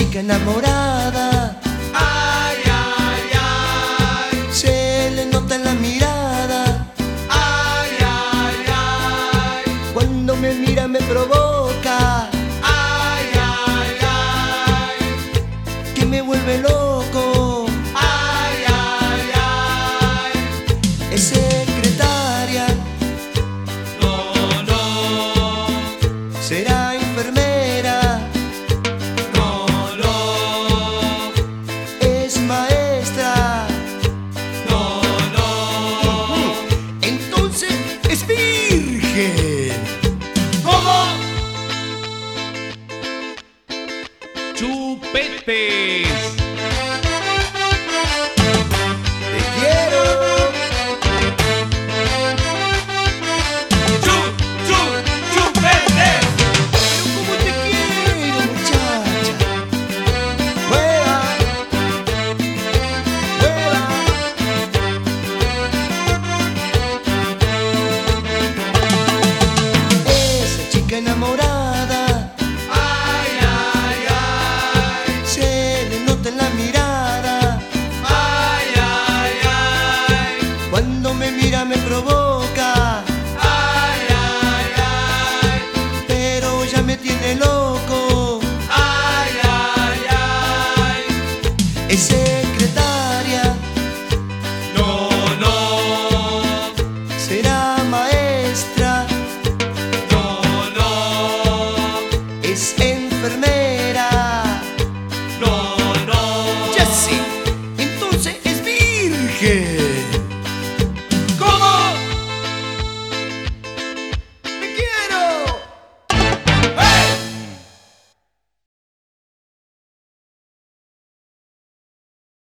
chica enamorada. Ay, ay, ay. Se le nota en la mirada. Ay, ay, ay. Cuando me mira me provoca. Ay, ay, ay. Que me vuelve loco. Ay, ay, ay. Es secretaria. No, no. Será Chupetes. Cuando me mira me provoca, Ay, ay, ay. pero ya me tiene loco. Ay, ay, ay. Es secretaria, No, no, será maestra, no, no, es enfermera. no, no. Ya sí, entonces es virgen.